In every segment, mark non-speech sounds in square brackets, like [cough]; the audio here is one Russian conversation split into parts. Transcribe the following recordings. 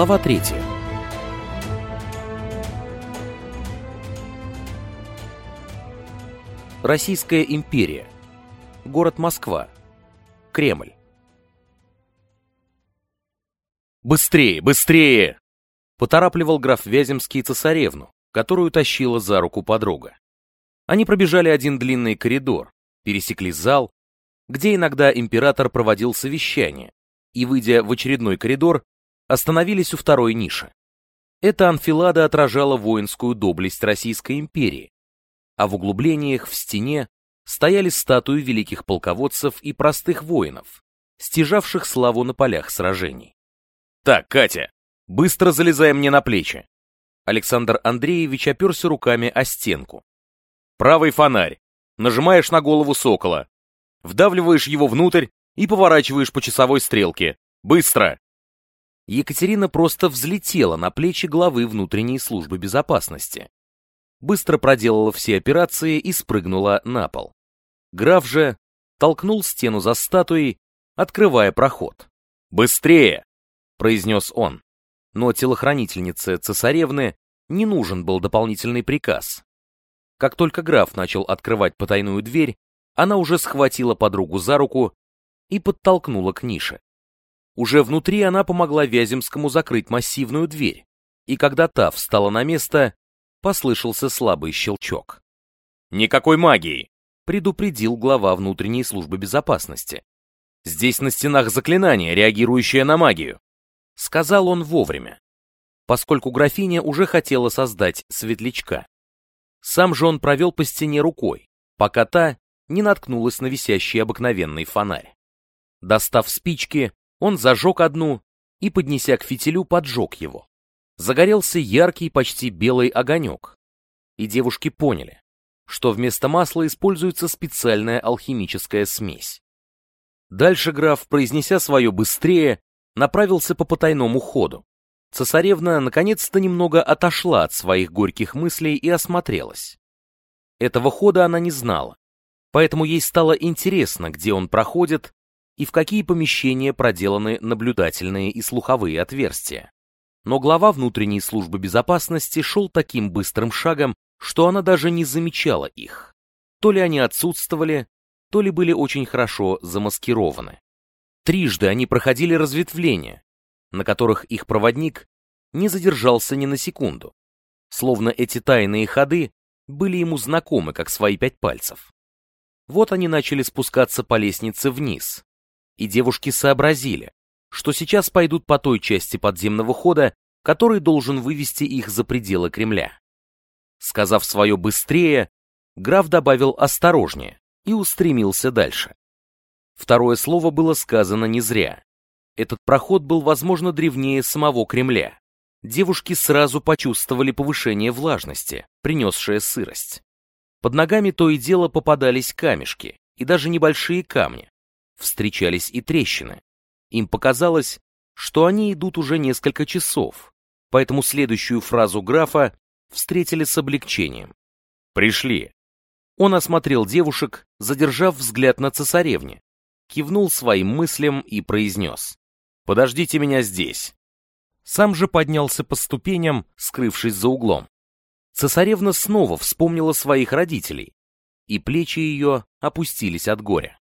Глава третья. Российская империя. Город Москва. Кремль. «Быстрее, быстрее!» Поторапливал граф Вяземский цесаревну, которую тащила за руку подруга. Они пробежали один длинный коридор, пересекли зал, где иногда император проводил совещание, и, выйдя в очередной коридор, остановились у второй ниши. Эта анфилада отражала воинскую доблесть Российской империи, а в углублениях в стене стояли статуи великих полководцев и простых воинов, стяжавших славу на полях сражений. «Так, Катя, быстро залезай мне на плечи!» Александр Андреевич оперся руками о стенку. «Правый фонарь. Нажимаешь на голову сокола. Вдавливаешь его внутрь и поворачиваешь по часовой стрелке. Быстро!» Екатерина просто взлетела на плечи главы внутренней службы безопасности. Быстро проделала все операции и спрыгнула на пол. Граф же толкнул стену за статуей, открывая проход. «Быстрее!» произнес он. Но телохранительнице цесаревны не нужен был дополнительный приказ. Как только граф начал открывать потайную дверь, она уже схватила подругу за руку и подтолкнула к нише. Уже внутри она помогла Вяземскому закрыть массивную дверь, и когда та встала на место, послышался слабый щелчок. «Никакой магии!» — предупредил глава внутренней службы безопасности. «Здесь на стенах заклинание, реагирующее на магию сказал он вовремя, поскольку графиня уже хотела создать светлячка. Сам же он провел по стене рукой, пока та не наткнулась на висящий обыкновенный фонарь. Достав спички, он зажег одну и, поднеся к фитилю, поджег его. Загорелся яркий, почти белый огонек, и девушки поняли, что вместо масла используется специальная алхимическая смесь. Дальше граф, произнеся свое быстрее, направился по потайному ходу. Цесаревна наконец-то немного отошла от своих горьких мыслей и осмотрелась. Этого хода она не знала, поэтому ей стало интересно, где он проходит и в какие помещения проделаны наблюдательные и слуховые отверстия. Но глава внутренней службы безопасности шел таким быстрым шагом, что она даже не замечала их. То ли они отсутствовали, то ли были очень хорошо замаскированы. Трижды они проходили разветвления, на которых их проводник не задержался ни на секунду, словно эти тайные ходы были ему знакомы, как свои пять пальцев. Вот они начали спускаться по лестнице вниз, и девушки сообразили, что сейчас пойдут по той части подземного хода, который должен вывести их за пределы Кремля. Сказав свое быстрее, граф добавил осторожнее и устремился дальше. Второе слово было сказано не зря. Этот проход был, возможно, древнее самого Кремля. Девушки сразу почувствовали повышение влажности, принесшее сырость. Под ногами то и дело попадались камешки, и даже небольшие камни. Встречались и трещины. Им показалось, что они идут уже несколько часов, поэтому следующую фразу графа встретили с облегчением. «Пришли». Он осмотрел девушек, задержав взгляд на цесаревне, кивнул своим мыслям и произнес. «Подождите меня здесь». Сам же поднялся по ступеням, скрывшись за углом. Цесаревна снова вспомнила своих родителей, и плечи ее опустились от горя.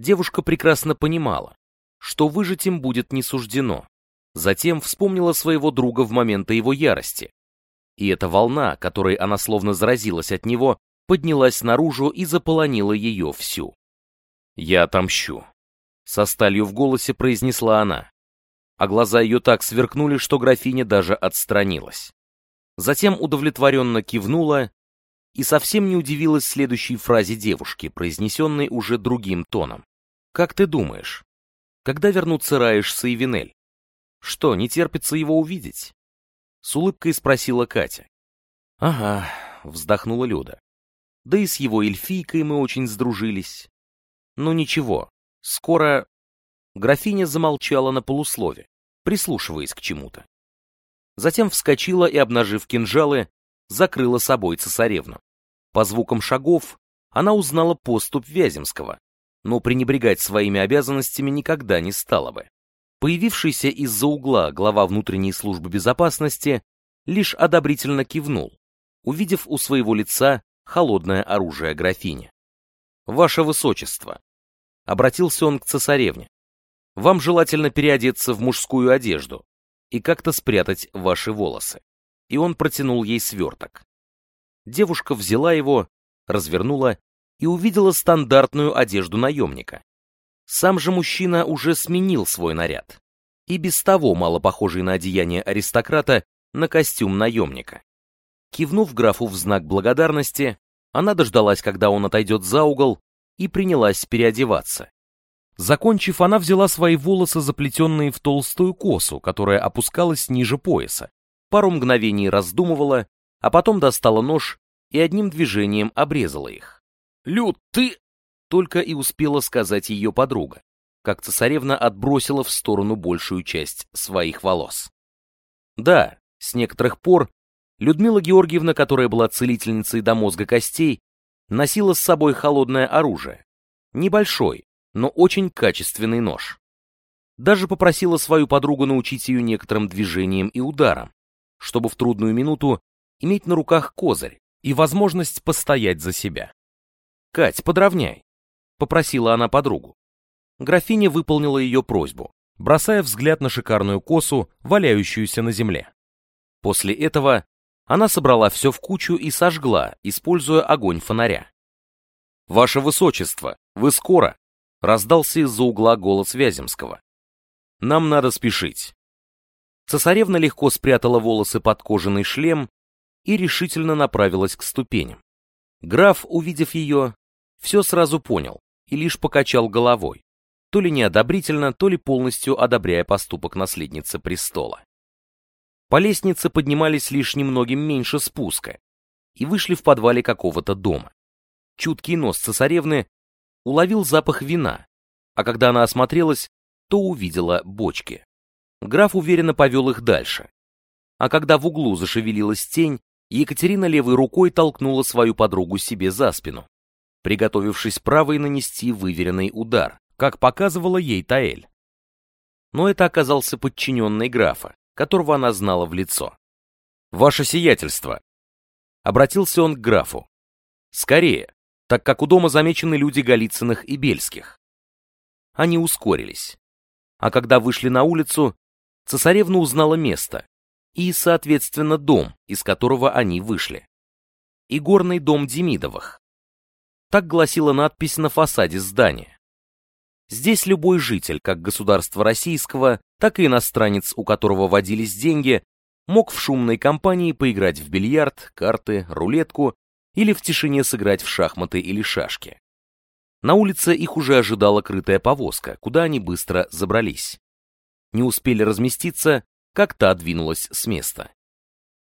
Девушка прекрасно понимала, что выжить им будет не суждено. Затем вспомнила своего друга в моменты его ярости. И эта волна, которой она словно заразилась от него, поднялась наружу и заполонила ее всю. «Я отомщу», — со сталью в голосе произнесла она. А глаза ее так сверкнули, что графиня даже отстранилась. Затем удовлетворенно кивнула и совсем не удивилась следующей фразе девушки, произнесенной уже другим тоном. «Как ты думаешь, когда вернутся Раиш и Винель? Что, не терпится его увидеть?» С улыбкой спросила Катя. «Ага», — вздохнула Люда. «Да и с его эльфийкой мы очень сдружились. Ну ничего, скоро... Графиня замолчала на полуслове, прислушиваясь к чему-то. Затем вскочила и, обнажив кинжалы, закрыла собой цесаревну. По звукам шагов она узнала поступ Вяземского, но пренебрегать своими обязанностями никогда не стала бы. Появившийся из-за угла глава внутренней службы безопасности лишь одобрительно кивнул, увидев у своего лица холодное оружие графини. «Ваше Высочество!» Обратился он к цесаревне. «Вам желательно переодеться в мужскую одежду и как-то спрятать ваши волосы». И он протянул ей сверток. Девушка взяла его, развернула и увидела стандартную одежду наемника. Сам же мужчина уже сменил свой наряд. И без того мало похожий на одеяние аристократа на костюм наемника. Кивнув графу в знак благодарности, она дождалась, когда он отойдет за угол, и принялась переодеваться. Закончив, она взяла свои волосы, заплетенные в толстую косу, которая опускалась ниже пояса, пару мгновений раздумывала, а потом достала нож и одним движением обрезала их. «Люд, ты...» — только и успела сказать ее подруга, как цесаревна отбросила в сторону большую часть своих волос. Да, с некоторых пор Людмила Георгиевна, которая была целительницей до мозга костей, носила с собой холодное оружие. Небольшой, но очень качественный нож. Даже попросила свою подругу научить ее некоторым движениям и ударам, чтобы в трудную минуту иметь на руках козырь и возможность постоять за себя. «Кать, подровняй», — попросила она подругу. Графиня выполнила ее просьбу, бросая взгляд на шикарную косу, валяющуюся на земле. После этого она собрала все в кучу и сожгла, используя огонь фонаря. «Ваше Высочество, вы скоро!» — раздался из-за угла голос Вяземского. «Нам надо спешить». Цесаревна легко спрятала волосы под кожаный шлем и решительно направилась к ступеням. Граф, увидев ее, все сразу понял и лишь покачал головой, то ли неодобрительно, то ли полностью одобряя поступок наследницы престола. По лестнице поднимались лишь немногим меньше спуска и вышли в подвале какого-то дома. Чуткий нос цесаревны уловил запах вина, а когда она осмотрелась, то увидела бочки. Граф уверенно повел их дальше. А когда в углу зашевелилась тень, Екатерина левой рукой толкнула свою подругу себе за спину, приготовившись правой нанести выверенный удар, как показывала ей Таэль. Но это оказался подчиненный графа, которого она знала в лицо. «Ваше сиятельство!» Обратился он к графу. «Скорее, так как у дома замечены люди Голицыных и Бельских». Они ускорились. А когда вышли на улицу, цесаревна узнала место и, соответственно, дом, из которого они вышли. Игорный дом Демидовых. Так гласила надпись на фасаде здания. Здесь любой житель, как государства российского, так и иностранец, у которого водились деньги, мог в шумной компании поиграть в бильярд, карты, рулетку или в тишине сыграть в шахматы или шашки. На улице их уже ожидала крытая повозка, куда они быстро забрались. Не успели разместиться, как та двинулась с места.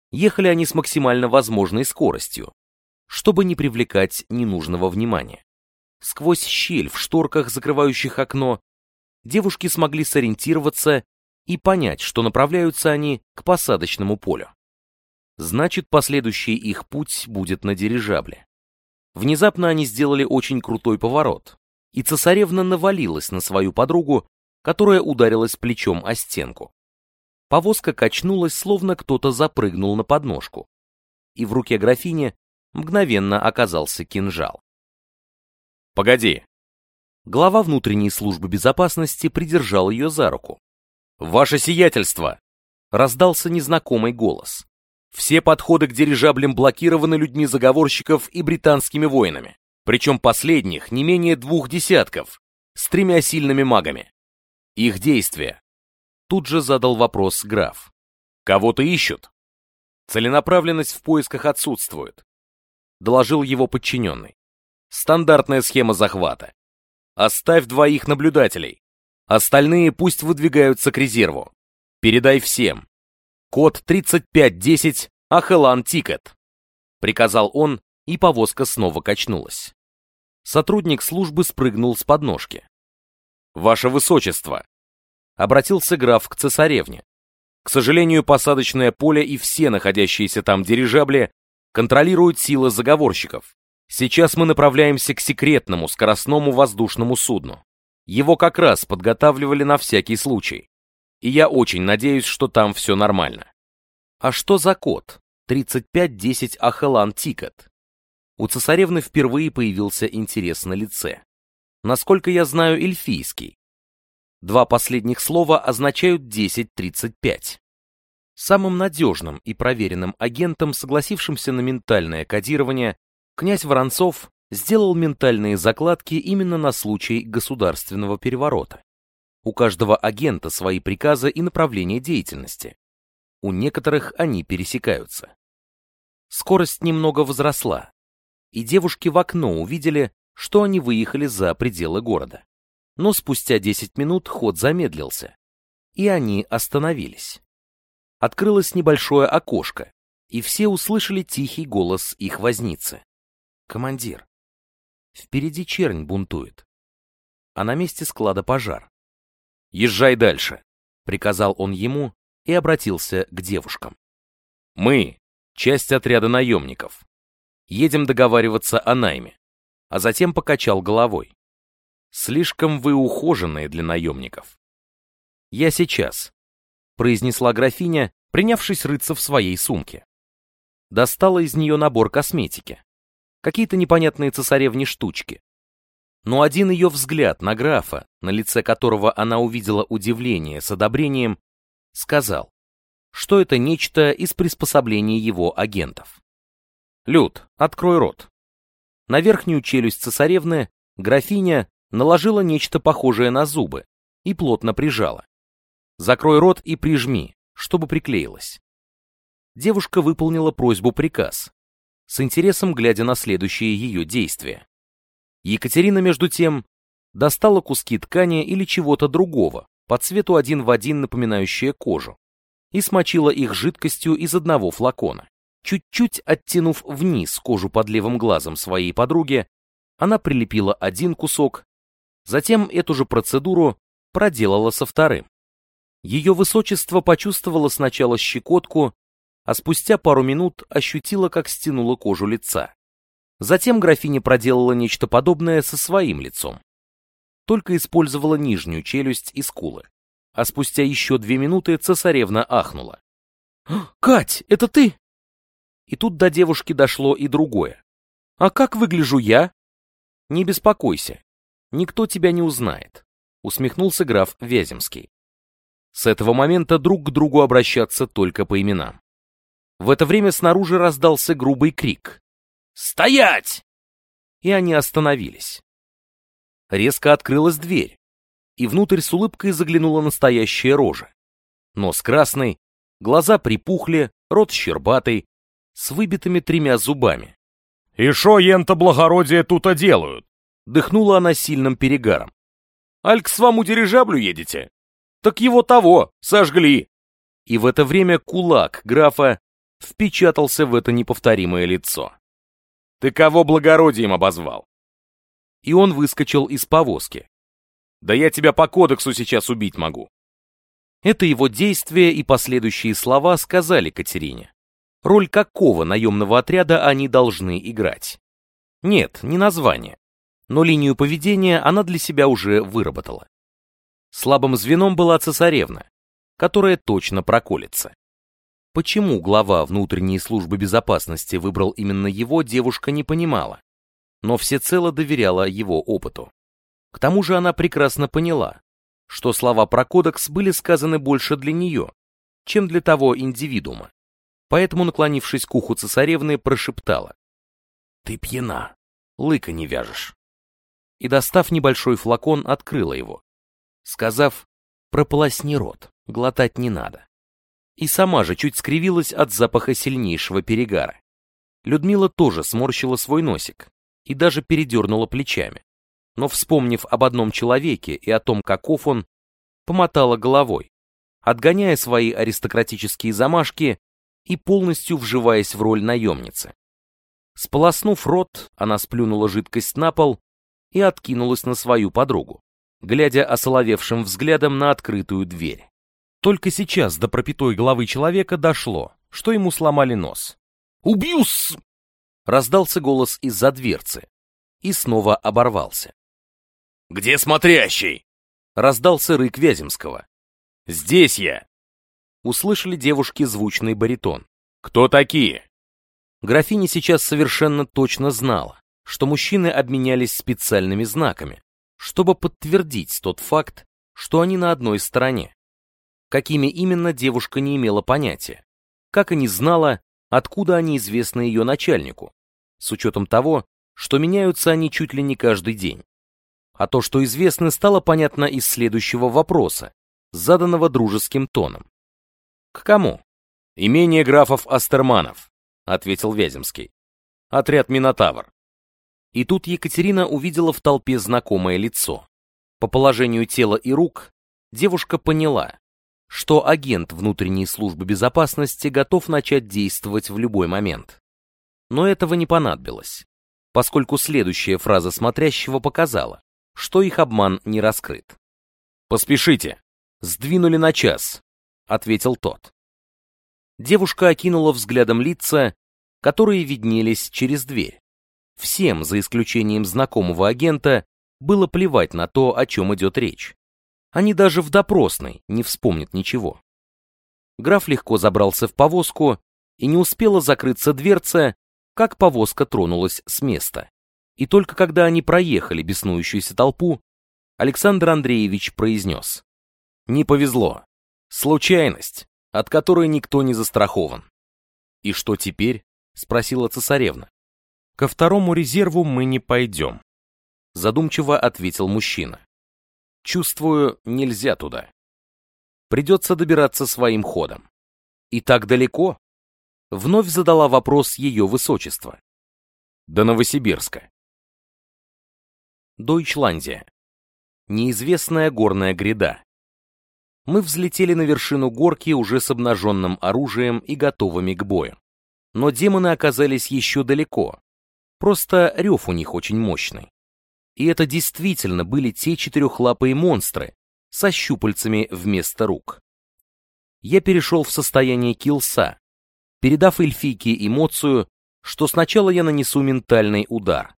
Ехали они с максимально возможной скоростью, чтобы не привлекать ненужного внимания. Сквозь щель в шторках, закрывающих окно, девушки смогли сориентироваться и понять, что направляются они к посадочному полю. Значит, последующий их путь будет на дирижабле. Внезапно они сделали очень крутой поворот, и цесаревна навалилась на свою подругу, которая ударилась плечом о стенку. Повозка качнулась, словно кто-то запрыгнул на подножку, и в руке графини мгновенно оказался кинжал. «Погоди!» Глава внутренней службы безопасности придержал ее за руку. «Ваше сиятельство!» Раздался незнакомый голос. «Все подходы к дирижаблям блокированы людьми заговорщиков и британскими воинами, причем последних не менее двух десятков, с тремя сильными магами. Их действия?» Тут же задал вопрос граф. «Кого-то ищут?» «Целенаправленность в поисках отсутствует», доложил его подчиненный. Стандартная схема захвата. Оставь двоих наблюдателей. Остальные пусть выдвигаются к резерву. Передай всем. Код 3510 Ахелан Тикет. Приказал он, и повозка снова качнулась. Сотрудник службы спрыгнул с подножки. «Ваше Высочество!» Обратился граф к цесаревне. К сожалению, посадочное поле и все находящиеся там дирижабли контролируют силы заговорщиков. Сейчас мы направляемся к секретному скоростному воздушному судну. Его как раз подготавливали на всякий случай. И я очень надеюсь, что там все нормально. А что за код? 3510 Ахалан Тикет. У цесаревны впервые появился интерес на лице. Насколько я знаю эльфийский. Два последних слова означают 1035. Самым надежным и проверенным агентом, согласившимся на ментальное кодирование, князь Воронцов сделал ментальные закладки именно на случай государственного переворота. У каждого агента свои приказы и направления деятельности. У некоторых они пересекаются. Скорость немного возросла, и девушки в окно увидели, что они выехали за пределы города. Но спустя 10 минут ход замедлился, и они остановились. Открылось небольшое окошко, и все услышали тихий голос их возницы. «Командир, впереди чернь бунтует, а на месте склада пожар. Езжай дальше», — приказал он ему и обратился к девушкам. «Мы — часть отряда наемников. Едем договариваться о найме, а затем покачал головой. Слишком вы ухоженные для наемников. Я сейчас, произнесла графиня, принявшись рыться в своей сумке. Достала из нее набор косметики. Какие-то непонятные цесаревни штучки. Но один ее взгляд на графа, на лице которого она увидела удивление с одобрением, сказал, что это нечто из приспособлений его агентов. «Люд, открой рот». На верхнюю челюсть цесаревны графиня наложила нечто похожее на зубы и плотно прижала. «Закрой рот и прижми, чтобы приклеилось». Девушка выполнила просьбу-приказ, с интересом глядя на следующие ее действия. Екатерина, между тем, достала куски ткани или чего-то другого, по цвету один в один напоминающее кожу, и смочила их жидкостью из одного флакона. Чуть-чуть оттянув вниз кожу под левым глазом своей подруги, она прилепила один кусок, затем эту же процедуру проделала со вторым. Ее высочество почувствовало сначала щекотку, а спустя пару минут ощутила, как стянула кожу лица. Затем графиня проделала нечто подобное со своим лицом. Только использовала нижнюю челюсть и скулы. А спустя еще две минуты цесаревна ахнула. «Кать, это ты?» И тут до девушки дошло и другое. «А как выгляжу я?» «Не беспокойся, никто тебя не узнает», — усмехнулся граф Вяземский. С этого момента друг к другу обращаться только по именам. В это время снаружи раздался грубый крик. «Стоять!» И они остановились. Резко открылась дверь, и внутрь с улыбкой заглянула настоящая рожа. Нос красный, глаза припухли, рот щербатый, с выбитыми тремя зубами. «И шо ента благородие тут-то делают?» Дыхнула она сильным перегаром. «Аль к своему дирижаблю едете? Так его того, сожгли!» И в это время кулак графа впечатался в это неповторимое лицо. «Ты кого благородием обозвал?» И он выскочил из повозки. «Да я тебя по кодексу сейчас убить могу!» Это его действия и последующие слова сказали Катерине роль какого наемного отряда они должны играть. Нет, не название, но линию поведения она для себя уже выработала. Слабым звеном была цесаревна, которая точно проколется. Почему глава внутренней службы безопасности выбрал именно его, девушка не понимала, но всецело доверяла его опыту. К тому же она прекрасно поняла, что слова про кодекс были сказаны больше для нее, чем для того индивидуума поэтому, наклонившись к уху цесаревны, прошептала. «Ты пьяна, лыка не вяжешь». И, достав небольшой флакон, открыла его, сказав «прополосни рот, глотать не надо». И сама же чуть скривилась от запаха сильнейшего перегара. Людмила тоже сморщила свой носик и даже передернула плечами. Но, вспомнив об одном человеке и о том, каков он, помотала головой, отгоняя свои аристократические замашки и полностью вживаясь в роль наемницы. Сполоснув рот, она сплюнула жидкость на пол и откинулась на свою подругу, глядя осоловевшим взглядом на открытую дверь. Только сейчас до пропитой головы человека дошло, что ему сломали нос. «Убью-с!» Раздался голос из-за дверцы и снова оборвался. «Где смотрящий?» Раздался рык Вяземского. «Здесь я!» Услышали девушки звучный баритон. «Кто такие?» Графиня сейчас совершенно точно знала, что мужчины обменялись специальными знаками, чтобы подтвердить тот факт, что они на одной стороне. Какими именно девушка не имела понятия, как и не знала, откуда они известны ее начальнику, с учетом того, что меняются они чуть ли не каждый день. А то, что известно, стало понятно из следующего вопроса, заданного дружеским тоном. «К кому?» «Имение графов Астерманов», — ответил Вяземский. «Отряд Минотавр». И тут Екатерина увидела в толпе знакомое лицо. По положению тела и рук девушка поняла, что агент внутренней службы безопасности готов начать действовать в любой момент. Но этого не понадобилось, поскольку следующая фраза смотрящего показала, что их обман не раскрыт. «Поспешите, сдвинули на час», — ответил тот. Девушка окинула взглядом лица, которые виднелись через дверь. Всем, за исключением знакомого агента, было плевать на то, о чем идет речь. Они даже в допросной не вспомнят ничего. Граф легко забрался в повозку, и не успела закрыться дверца, как повозка тронулась с места. И только когда они проехали беснующуюся толпу, Александр Андреевич произнес. «Не повезло. Случайность, от которой никто не застрахован». «И что теперь?» — спросила цесаревна. «Ко второму резерву мы не пойдем», — задумчиво ответил мужчина. «Чувствую, нельзя туда. Придется добираться своим ходом. И так далеко?» Вновь задала вопрос ее высочество. «До Новосибирска». Дойчландия. Неизвестная горная гряда. Мы взлетели на вершину горки уже с обнаженным оружием и готовыми к бою. Но демоны оказались еще далеко, Просто рев у них очень мощный. И это действительно были те четырехлапые монстры со щупальцами вместо рук. Я перешел в состояние килса, передав эльфийке эмоцию, что сначала я нанесу ментальный удар.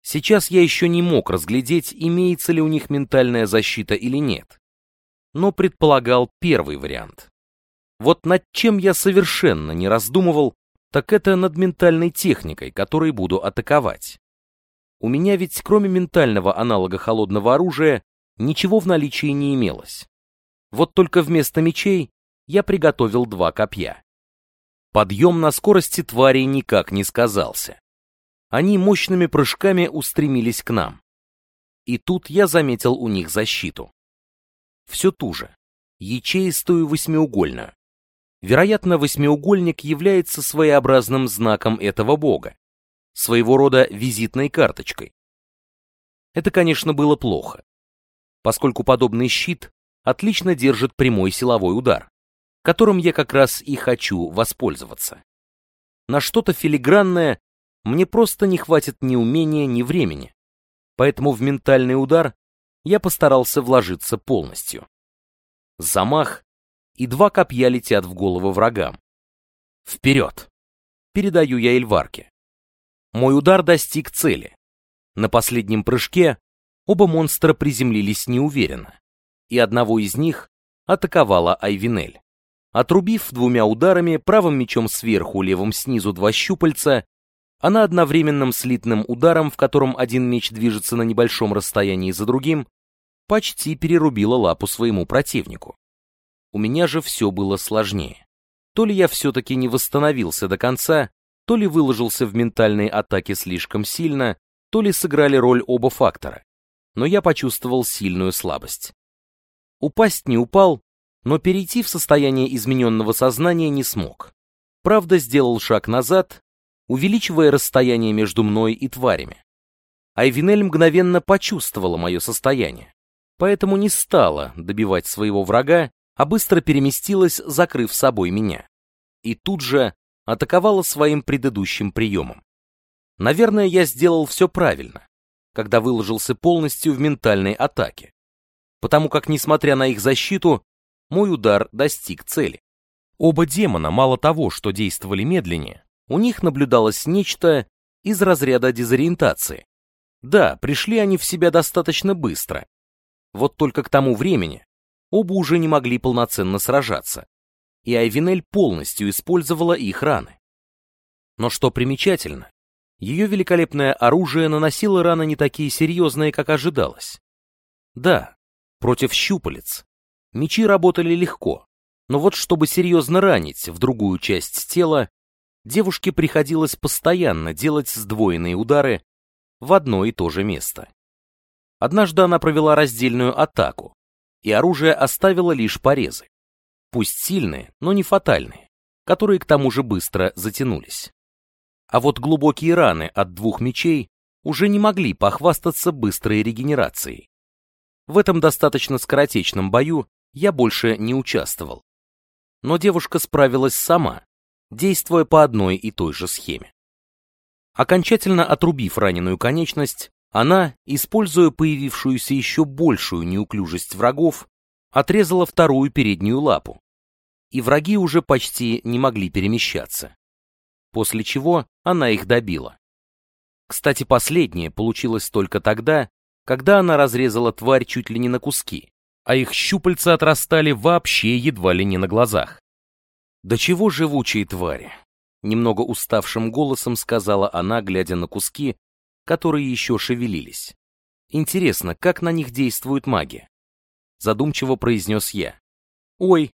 Сейчас я еще не мог разглядеть, имеется ли у них ментальная защита или нет, но предполагал первый вариант. Вот над чем я совершенно не раздумывал, так это над ментальной техникой, которой буду атаковать. У меня ведь кроме ментального аналога холодного оружия ничего в наличии не имелось. Вот только вместо мечей я приготовил два копья. Подъем на скорости твари никак не сказался. Они мощными прыжками устремились к нам. И тут я заметил у них защиту. Все ту же, ячеистую восьмиугольную. Вероятно, восьмиугольник является своеобразным знаком этого бога, своего рода визитной карточкой. Это, конечно, было плохо, поскольку подобный щит отлично держит прямой силовой удар, которым я как раз и хочу воспользоваться. На что-то филигранное мне просто не хватит ни умения, ни времени, поэтому в ментальный удар я постарался вложиться полностью. Замах, и два копья летят в голову врагам. Вперед! Передаю я Эльварке. Мой удар достиг цели. На последнем прыжке оба монстра приземлились неуверенно, и одного из них атаковала Айвинель. Отрубив двумя ударами, правым мечом сверху, левым снизу два щупальца, она одновременным слитным ударом, в котором один меч движется на небольшом расстоянии за другим, почти перерубила лапу своему противнику. У меня же все было сложнее. То ли я все-таки не восстановился до конца, то ли выложился в ментальные атаки слишком сильно, то ли сыграли роль оба фактора. Но я почувствовал сильную слабость. Упасть не упал, но перейти в состояние измененного сознания не смог. Правда, сделал шаг назад, увеличивая расстояние между мной и тварями. Айвинель мгновенно почувствовала мое состояние, поэтому не стала добивать своего врага, а быстро переместилась, закрыв собой меня. И тут же атаковала своим предыдущим приемом. Наверное, я сделал все правильно, когда выложился полностью в ментальной атаке, потому как, несмотря на их защиту, мой удар достиг цели. Оба демона, мало того, что действовали медленнее, у них наблюдалось нечто из разряда дезориентации. Да, пришли они в себя достаточно быстро. Вот только к тому времени, оба уже не могли полноценно сражаться, и Айвинель полностью использовала их раны. Но что примечательно, ее великолепное оружие наносило раны не такие серьезные, как ожидалось. Да, против щупалец. Мечи работали легко, но вот чтобы серьезно ранить в другую часть тела, девушке приходилось постоянно делать сдвоенные удары в одно и то же место. Однажды она провела раздельную атаку, и оружие оставило лишь порезы. Пусть сильные, но не фатальные, которые к тому же быстро затянулись. А вот глубокие раны от двух мечей уже не могли похвастаться быстрой регенерацией. В этом достаточно скоротечном бою я больше не участвовал. Но девушка справилась сама, действуя по одной и той же схеме. Окончательно отрубив раненую конечность, она, используя появившуюся еще большую неуклюжесть врагов, отрезала вторую переднюю лапу, и враги уже почти не могли перемещаться после чего она их добила. Кстати, последнее получилось только тогда, когда она разрезала тварь чуть ли не на куски, а их щупальца отрастали вообще едва ли не на глазах. «Да чего живучие твари!» Немного уставшим голосом сказала она, глядя на куски, которые еще шевелились. «Интересно, как на них действует магия?» Задумчиво произнес я. «Ой!»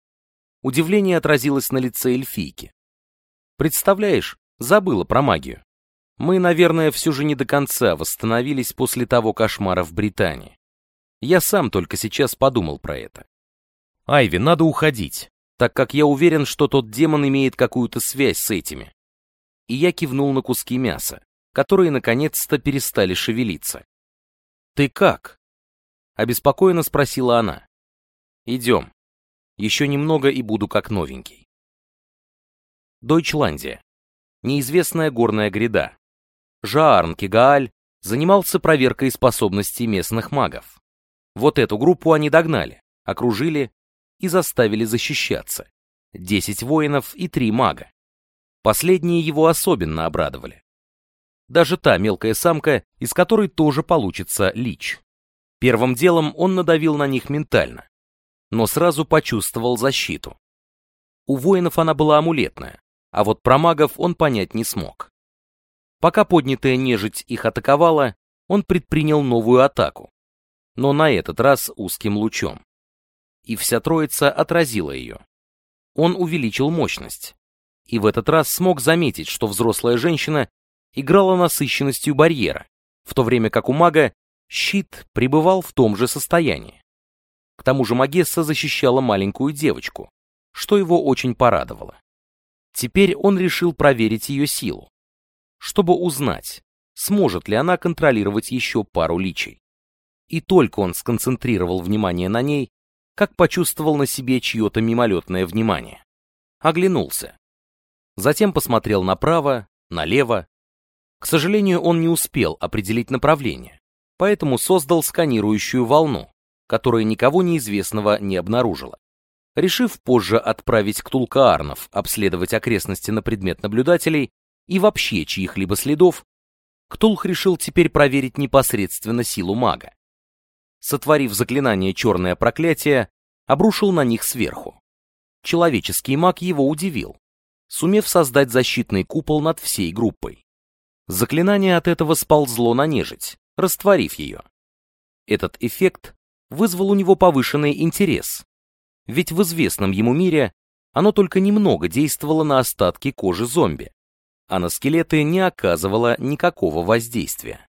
Удивление отразилось на лице эльфийки. Представляешь, забыла про магию. Мы, наверное, все же не до конца восстановились после того кошмара в Британии. Я сам только сейчас подумал про это. Айви, надо уходить, так как я уверен, что тот демон имеет какую-то связь с этими. И я кивнул на куски мяса, которые наконец-то перестали шевелиться. «Ты как?» — обеспокоенно спросила она. «Идем. Еще немного и буду как новенький». Дойчландия. Неизвестная горная гряда. Жаарн Кигааль занимался проверкой способностей местных магов. Вот эту группу они догнали, окружили и заставили защищаться. Десять воинов и три мага. Последние его особенно обрадовали. Даже та мелкая самка, из которой тоже получится лич. Первым делом он надавил на них ментально, но сразу почувствовал защиту. У воинов она была амулетная, а вот про магов он понять не смог. Пока поднятая нежить их атаковала, он предпринял новую атаку, но на этот раз узким лучом. И вся троица отразила ее. Он увеличил мощность, и в этот раз смог заметить, что взрослая женщина играла насыщенностью барьера, в то время как у мага щит пребывал в том же состоянии. К тому же Магесса защищала маленькую девочку, что его очень порадовало. Теперь он решил проверить ее силу, чтобы узнать, сможет ли она контролировать еще пару личей. И только он сконцентрировал внимание на ней, как почувствовал на себе чье-то мимолетное внимание. Оглянулся. Затем посмотрел направо, налево. К сожалению, он не успел определить направление, поэтому создал сканирующую волну, которая никого неизвестного не обнаружила. Решив позже отправить к Тулкаарнов обследовать окрестности на предмет наблюдателей и вообще чьих-либо следов, Ктулх решил теперь проверить непосредственно силу мага. Сотворив заклинание «Черное проклятие», обрушил на них сверху. Человеческий маг его удивил, сумев создать защитный купол над всей группой. Заклинание от этого сползло на нежить, растворив ее. Этот эффект вызвал у него повышенный интерес, ведь в известном ему мире оно только немного действовало на остатки кожи зомби, а на скелеты не оказывало никакого воздействия.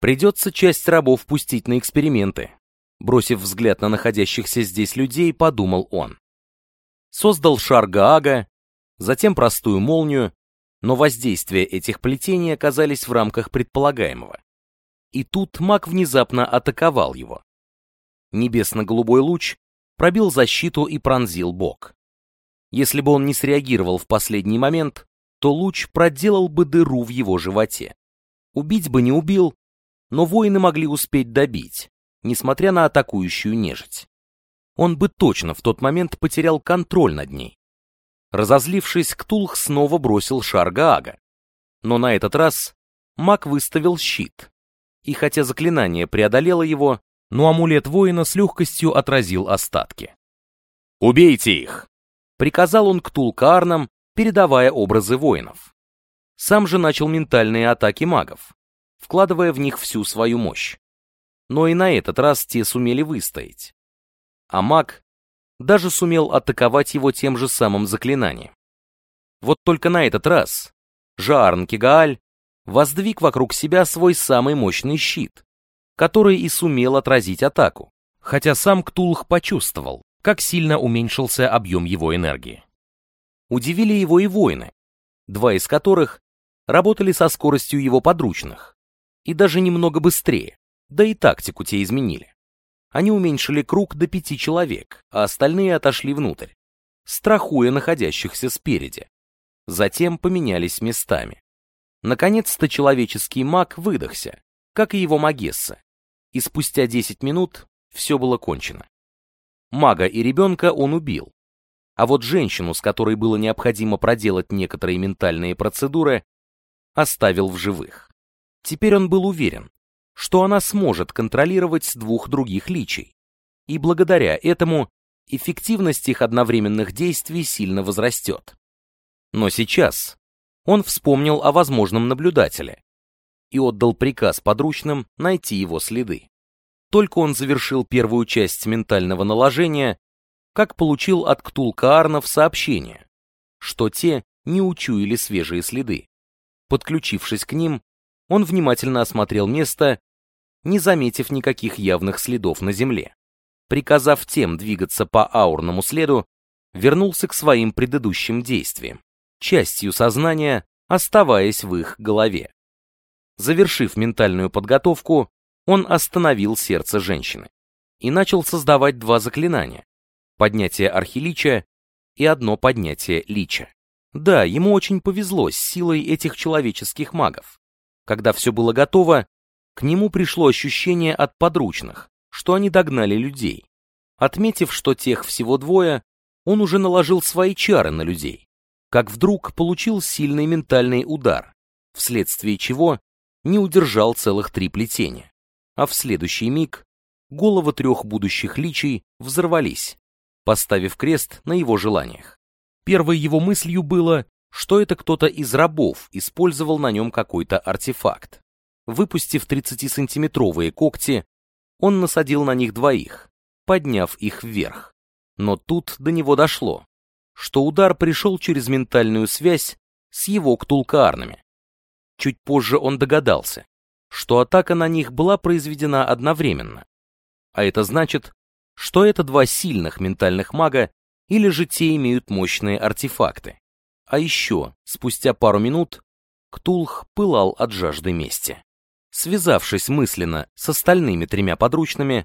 Придется часть рабов пустить на эксперименты. Бросив взгляд на находящихся здесь людей, подумал он. Создал шар Гаага, затем простую молнию, но воздействия этих плетений оказались в рамках предполагаемого. И тут маг внезапно атаковал его. Небесно-голубой луч пробил защиту и пронзил бок. Если бы он не среагировал в последний момент, то луч проделал бы дыру в его животе. Убить бы не убил, но воины могли успеть добить, несмотря на атакующую нежить. Он бы точно в тот момент потерял контроль над ней. Разозлившись, Ктулх снова бросил шар Гаага. Но на этот раз маг выставил щит, и хотя заклинание преодолело его, но амулет воина с легкостью отразил остатки. «Убейте их!» — приказал он к Тулкаарнам, передавая образы воинов. Сам же начал ментальные атаки магов, вкладывая в них всю свою мощь. Но и на этот раз те сумели выстоять. А маг даже сумел атаковать его тем же самым заклинанием. Вот только на этот раз Жаарн Кигааль воздвиг вокруг себя свой самый мощный щит, который и сумел отразить атаку, хотя сам Ктулх почувствовал, как сильно уменьшился объем его энергии. Удивили его и воины, два из которых работали со скоростью его подручных, и даже немного быстрее, да и тактику те изменили. Они уменьшили круг до пяти человек, а остальные отошли внутрь, страхуя находящихся спереди. Затем поменялись местами. Наконец-то человеческий маг выдохся, как и его магесса, и спустя 10 минут все было кончено. Мага и ребенка он убил, а вот женщину, с которой было необходимо проделать некоторые ментальные процедуры, оставил в живых. Теперь он был уверен, что она сможет контролировать двух других личей, и благодаря этому эффективность их одновременных действий сильно возрастет. Но сейчас он вспомнил о возможном наблюдателе и отдал приказ подручным найти его следы. Только он завершил первую часть ментального наложения, как получил от Ктулкаарнов сообщение, что те не учуяли свежие следы. Подключившись к ним, он внимательно осмотрел место, не заметив никаких явных следов на земле. Приказав тем двигаться по аурному следу, вернулся к своим предыдущим действиям, частью сознания оставаясь в их голове. Завершив ментальную подготовку, он остановил сердце женщины и начал создавать два заклинания — поднятие архилича и одно поднятие лича. Да, ему очень повезло с силой этих человеческих магов. Когда все было готово, к нему пришло ощущение от подручных, что они догнали людей. Отметив, что тех всего двое, он уже наложил свои чары на людей, как вдруг получил сильный ментальный удар, вследствие чего не удержал целых три плетения. А в следующий миг головы трех будущих личий взорвались, поставив крест на его желаниях. Первой его мыслью было, что это кто-то из рабов использовал на нем какой-то артефакт. Выпустив 30-сантиметровые когти, он насадил на них двоих, подняв их вверх. Но тут до него дошло, что удар пришел через ментальную связь с его ктулкаарнами. Чуть позже он догадался, что атака на них была произведена одновременно. А это значит, что это два сильных ментальных мага или же те имеют мощные артефакты. А еще, спустя пару минут, Ктулх пылал от жажды мести. Связавшись мысленно с остальными тремя подручными,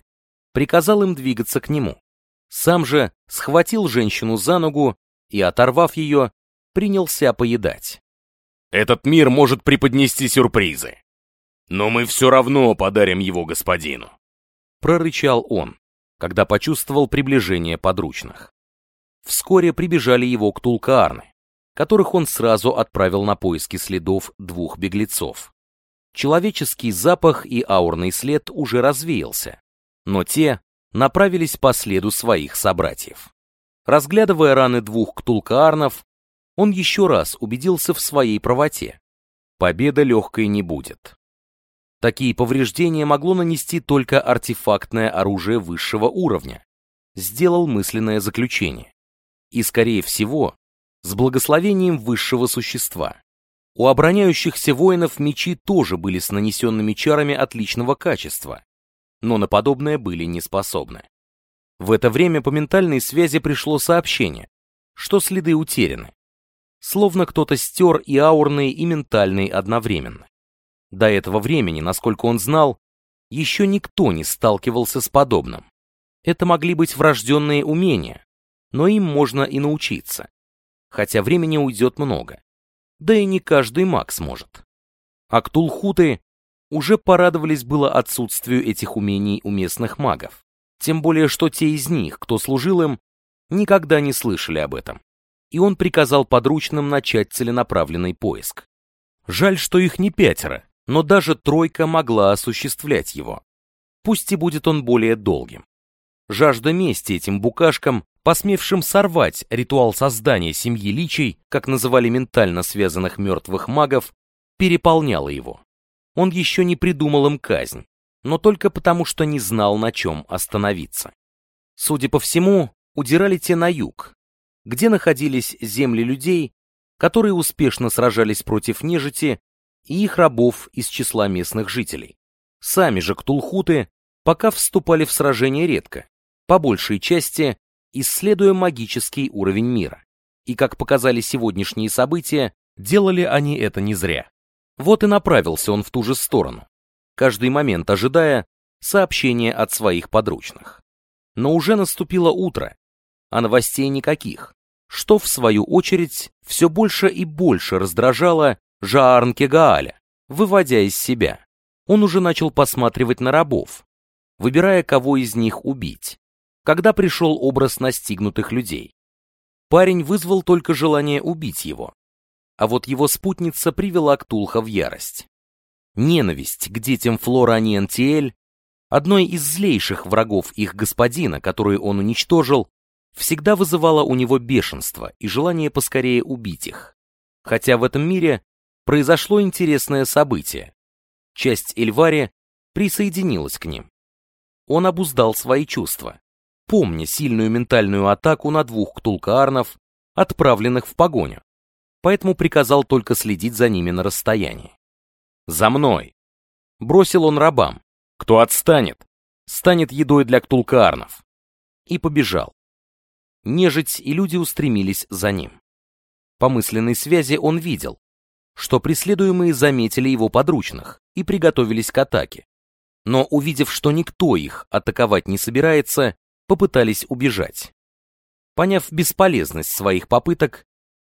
приказал им двигаться к нему. Сам же схватил женщину за ногу и, оторвав ее, принялся поедать. «Этот мир может преподнести сюрпризы, но мы все равно подарим его господину», прорычал он, когда почувствовал приближение подручных. Вскоре прибежали его ктулкаарны, которых он сразу отправил на поиски следов двух беглецов. Человеческий запах и аурный след уже развеялся, но те направились по следу своих собратьев. Разглядывая раны двух ктулкаарнов, он еще раз убедился в своей правоте. Победа легкой не будет. Такие повреждения могло нанести только артефактное оружие высшего уровня. Сделал мысленное заключение. И, скорее всего, с благословением высшего существа. У обороняющихся воинов мечи тоже были с нанесенными чарами отличного качества, но на подобное были не способны. В это время по ментальной связи пришло сообщение, что следы утеряны. Словно кто-то стер и аурный, и ментальный одновременно. До этого времени, насколько он знал, еще никто не сталкивался с подобным. Это могли быть врожденные умения, но им можно и научиться. Хотя времени уйдет много. Да и не каждый маг сможет. А ктулхуты уже порадовались было отсутствию этих умений у местных магов. Тем более, что те из них, кто служил им, никогда не слышали об этом. И он приказал подручным начать целенаправленный поиск. Жаль, что их не пятеро, но даже тройка могла осуществлять его. пусть и будет он более долгим. Жажда мести этим букашкам, посмевшим сорвать ритуал создания семьи личей, как называли ментально связанных мертвых магов, переполняла его. Он еще не придумал им казнь, но только потому, что не знал, на чем остановиться. Судя по всему, удирали те на юг, где находились земли людей, которые успешно сражались против нежити и их рабов из числа местных жителей. Сами же ктулхуты пока вступали в сражения редко, по большей части исследуя магический уровень мира. И, как показали сегодняшние события, делали они это не зря. Вот и направился он в ту же сторону, каждый момент ожидая сообщения от своих подручных. Но уже наступило утро, а новостей никаких, что, в свою очередь, все больше и больше раздражало Жаарнке Гааля, выводя из себя. Он уже начал посматривать на рабов, выбирая, кого из них убить, когда пришел образ настигнутых людей. Парень вызвал только желание убить его, а вот его спутница привела Ктулха в ярость. Ненависть к детям Флора Ниентиэль, одной из злейших врагов их господина, которую он уничтожил, всегда вызывала у него бешенство и желание поскорее убить их. Хотя в этом мире произошло интересное событие. Часть Эльвари присоединилась к ним. Он обуздал свои чувства, помня сильную ментальную атаку на двух ктулкаарнов, отправленных в погоню поэтому приказал только следить за ними на расстоянии. «За мной!» Бросил он рабам. «Кто отстанет, станет едой для ктулкаарнов!» И побежал. Нежить и люди устремились за ним. По мысленной связи он видел, что преследуемые заметили его подручных и приготовились к атаке. Но увидев, что никто их атаковать не собирается, попытались убежать. Поняв бесполезность своих попыток,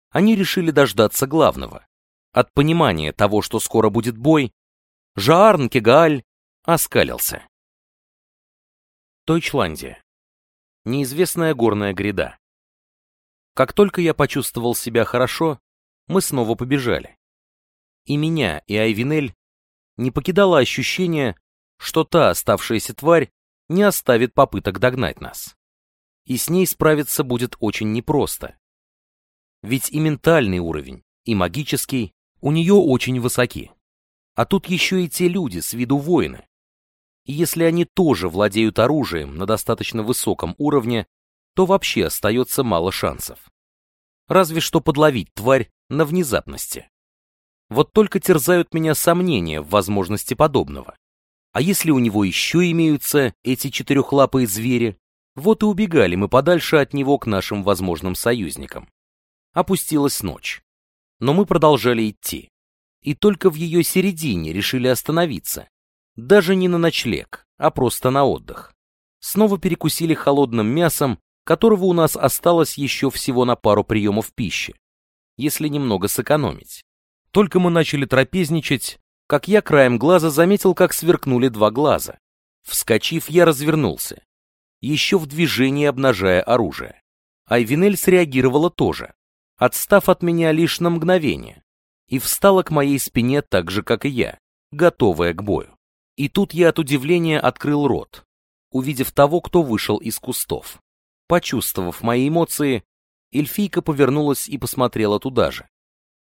они решили дождаться главного. От понимания того, что скоро будет бой, Жаарн Кегааль оскалился. Тойчландия. Неизвестная горная гряда. Как только я почувствовал себя хорошо, мы снова побежали. И меня, и Айвинель не покидало ощущение, что та оставшаяся тварь не оставит попыток догнать нас. И с ней справиться будет очень непросто. Ведь и ментальный уровень, и магический у нее очень высоки. А тут еще и те люди с виду воины. И если они тоже владеют оружием на достаточно высоком уровне, то вообще остается мало шансов. Разве что подловить тварь на внезапности. Вот только терзают меня сомнения в возможности подобного. А если у него еще имеются эти четырехлапые звери, вот и убегали мы подальше от него к нашим возможным союзникам опустилась ночь. Но мы продолжали идти. И только в ее середине решили остановиться. Даже не на ночлег, а просто на отдых. Снова перекусили холодным мясом, которого у нас осталось еще всего на пару приемов пищи, если немного сэкономить. Только мы начали трапезничать, как я краем глаза заметил, как сверкнули два глаза. Вскочив, я развернулся, еще в движении обнажая оружие. Айвинель среагировала тоже отстав от меня лишь на мгновение, и встала к моей спине так же, как и я, готовая к бою. И тут я от удивления открыл рот, увидев того, кто вышел из кустов. Почувствовав мои эмоции, эльфийка повернулась и посмотрела туда же.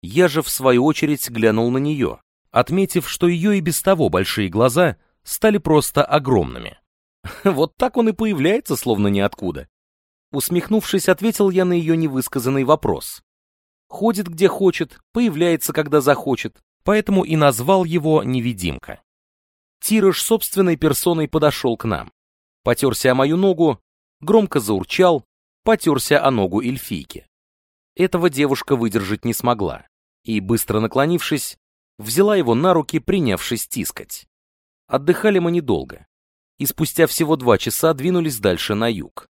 Я же, в свою очередь, глянул на нее, отметив, что ее и без того большие глаза стали просто огромными. [laughs] Вот так он и появляется, словно ниоткуда. Усмехнувшись, ответил я на ее невысказанный вопрос ходит где хочет, появляется, когда захочет, поэтому и назвал его невидимка. Тираж собственной персоной подошел к нам, потерся о мою ногу, громко заурчал, потерся о ногу эльфийки. Этого девушка выдержать не смогла, и, быстро наклонившись, взяла его на руки, принявшись тискать. Отдыхали мы недолго, и спустя всего два часа двинулись дальше на юг.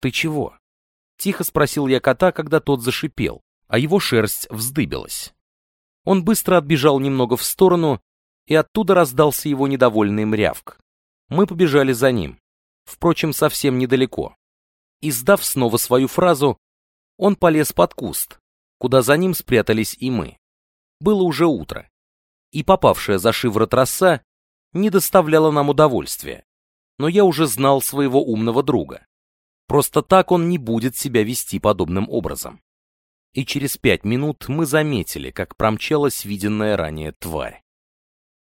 «Ты чего?» — тихо спросил я кота, когда тот зашипел, а его шерсть вздыбилась. Он быстро отбежал немного в сторону, и оттуда раздался его недовольный мрявк. Мы побежали за ним, впрочем, совсем недалеко. Издав снова свою фразу, он полез под куст, куда за ним спрятались и мы. Было уже утро, и попавшая за шиворот роса не доставляла нам удовольствия. но я уже знал своего умного друга. Просто так он не будет себя вести подобным образом. И через пять минут мы заметили, как промчалась виденная ранее тварь.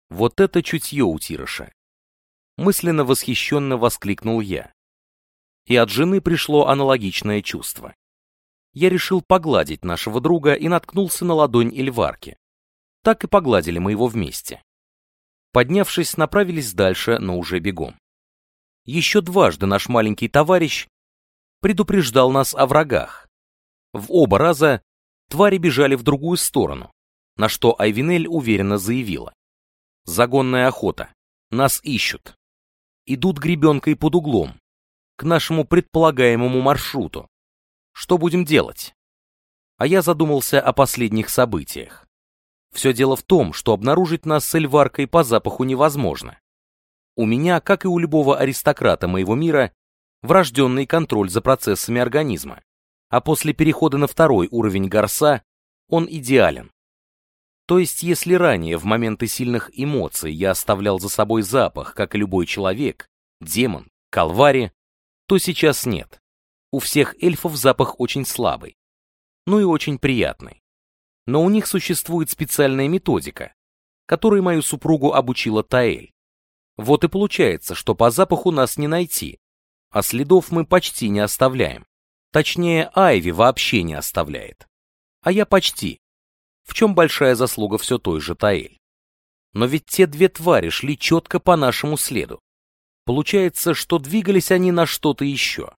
Вот это чутье у Тирыша. Мысленно восхищенно воскликнул я. И от жены пришло аналогичное чувство. Я решил погладить нашего друга и наткнулся на ладонь Эльварки. Так и погладили мы его вместе. Поднявшись, направились дальше, но уже бегом. Еще дважды наш маленький товарищ предупреждал нас о врагах. В оба раза твари бежали в другую сторону, на что Айвинель уверенно заявила. Загонная охота. Нас ищут. Идут гребенкой под углом, к нашему предполагаемому маршруту. Что будем делать? А я задумался о последних событиях. Все дело в том, что обнаружить нас с Эльваркой по запаху невозможно. У меня, как и у любого аристократа моего мира, врожденный контроль за процессами организма, а после перехода на второй уровень горса он идеален. То есть, если ранее, в моменты сильных эмоций, я оставлял за собой запах, как и любой человек, демон, калвари, то сейчас нет. У всех эльфов запах очень слабый. Ну и очень приятный. Но у них существует специальная методика, которой мою супругу обучила Таэль. Вот и получается, что по запаху нас не найти, а следов мы почти не оставляем. Точнее, Айви вообще не оставляет. А я почти. В чем большая заслуга все той же Таэль. Но ведь те две твари шли четко по нашему следу. Получается, что двигались они на что-то еще.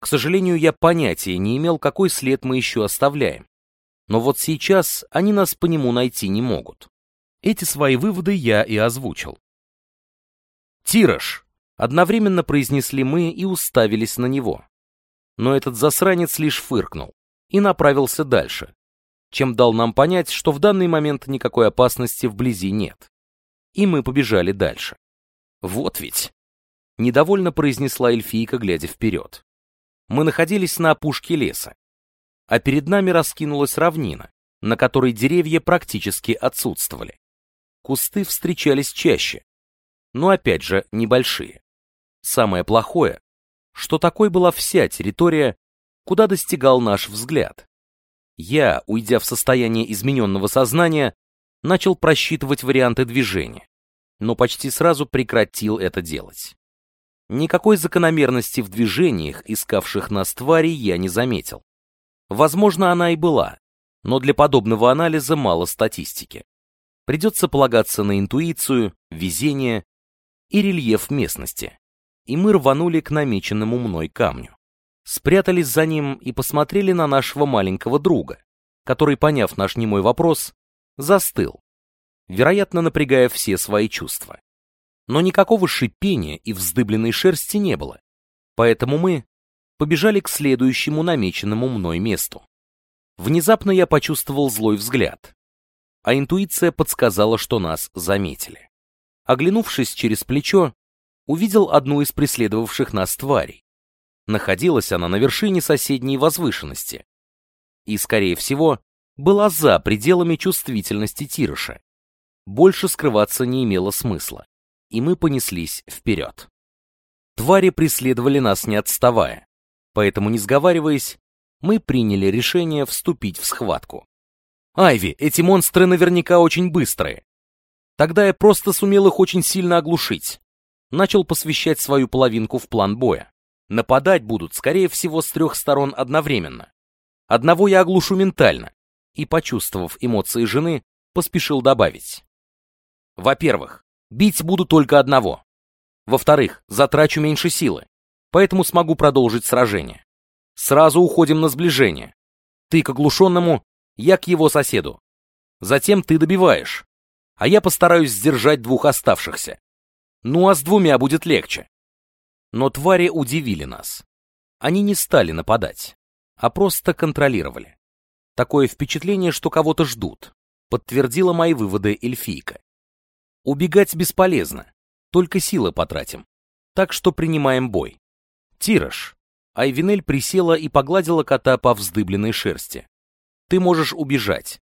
К сожалению, я понятия не имел, какой след мы еще оставляем. Но вот сейчас они нас по нему найти не могут. Эти свои выводы я и озвучил. «Тираж!» — одновременно произнесли мы и уставились на него но этот засранец лишь фыркнул и направился дальше, чем дал нам понять, что в данный момент никакой опасности вблизи нет. И мы побежали дальше. Вот ведь! Недовольно произнесла эльфийка, глядя вперед. Мы находились на опушке леса, а перед нами раскинулась равнина, на которой деревья практически отсутствовали. Кусты встречались чаще, но опять же небольшие. Самое плохое, что такой была вся территория, куда достигал наш взгляд. Я, уйдя в состояние измененного сознания, начал просчитывать варианты движения, но почти сразу прекратил это делать. Никакой закономерности в движениях, искавших нас тварей, я не заметил. Возможно, она и была, но для подобного анализа мало статистики. Придется полагаться на интуицию, везение и рельеф местности и мы рванули к намеченному мной камню. Спрятались за ним и посмотрели на нашего маленького друга, который, поняв наш немой вопрос, застыл, вероятно, напрягая все свои чувства. Но никакого шипения и вздыбленной шерсти не было, поэтому мы побежали к следующему намеченному мной месту. Внезапно я почувствовал злой взгляд, а интуиция подсказала, что нас заметили. Оглянувшись через плечо, увидел одну из преследовавших нас тварей. Находилась она на вершине соседней возвышенности. И, скорее всего, была за пределами чувствительности Тирыша. Больше скрываться не имело смысла, и мы понеслись вперед. Твари преследовали нас не отставая, поэтому, не сговариваясь, мы приняли решение вступить в схватку. «Айви, эти монстры наверняка очень быстрые. Тогда я просто сумел их очень сильно оглушить начал посвящать свою половинку в план боя. Нападать будут, скорее всего, с трех сторон одновременно. Одного я оглушу ментально, и, почувствовав эмоции жены, поспешил добавить. Во-первых, бить буду только одного. Во-вторых, затрачу меньше силы, поэтому смогу продолжить сражение. Сразу уходим на сближение. Ты к оглушенному, я к его соседу. Затем ты добиваешь, а я постараюсь сдержать двух оставшихся. Ну а с двумя будет легче. Но твари удивили нас. Они не стали нападать, а просто контролировали. Такое впечатление, что кого-то ждут, подтвердила мои выводы эльфийка. Убегать бесполезно, только силы потратим. Так что принимаем бой. Тираж. Айвинель присела и погладила кота по вздыбленной шерсти. Ты можешь убежать.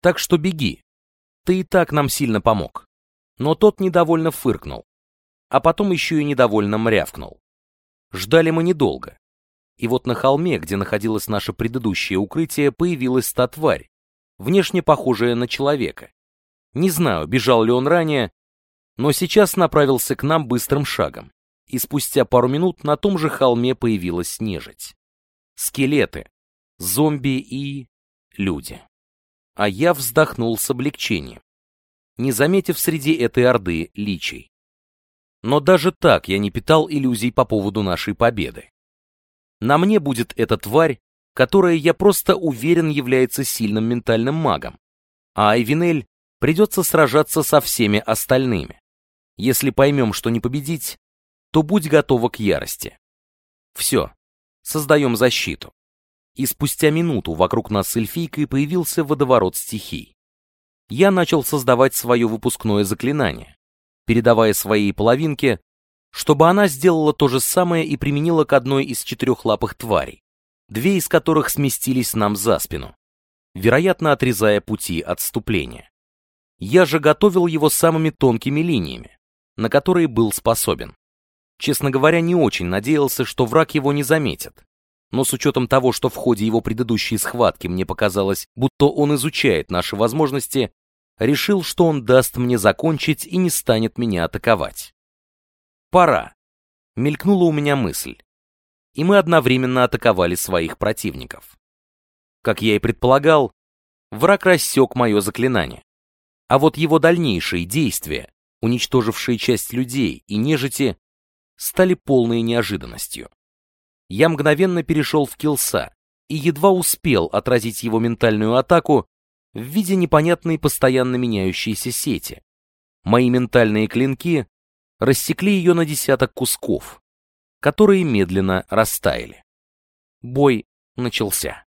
Так что беги. Ты и так нам сильно помог но тот недовольно фыркнул. а потом еще и недовольно мрявкнул. Ждали мы недолго. И вот на холме, где находилось наше предыдущее укрытие, появилась та тварь, внешне похожая на человека. Не знаю, бежал ли он ранее, но сейчас направился к нам быстрым шагом, и спустя пару минут на том же холме появилась нежить. Скелеты, зомби и... люди. А я вздохнул с облегчением, не заметив среди этой орды личей. Но даже так я не питал иллюзий по поводу нашей победы. На мне будет эта тварь, которая, я просто уверен, является сильным ментальным магом, а Айвинель придется сражаться со всеми остальными. Если поймем, что не победить, то будь готова к ярости. Все, создаем защиту. И спустя минуту вокруг нас с эльфийкой появился водоворот стихий. Я начал создавать свое выпускное заклинание, передавая своей половинке, чтобы она сделала то же самое и применила к одной из четырехлапых тварей, две из которых сместились нам за спину, вероятно, отрезая пути отступления. Я же готовил его самыми тонкими линиями, на которые был способен. Честно говоря, не очень надеялся, что враг его не заметит. Но с учетом того, что в ходе его предыдущей схватки мне показалось, будто он изучает наши возможности, решил, что он даст мне закончить и не станет меня атаковать. «Пора», — мелькнула у меня мысль. И мы одновременно атаковали своих противников. Как я и предполагал, враг рассек мое заклинание. А вот его дальнейшие действия, уничтожившие часть людей и нежити, стали полной неожиданностью. Я мгновенно перешел в килса и едва успел отразить его ментальную атаку в виде непонятной постоянно меняющейся сети. Мои ментальные клинки рассекли ее на десяток кусков, которые медленно растаяли. Бой начался.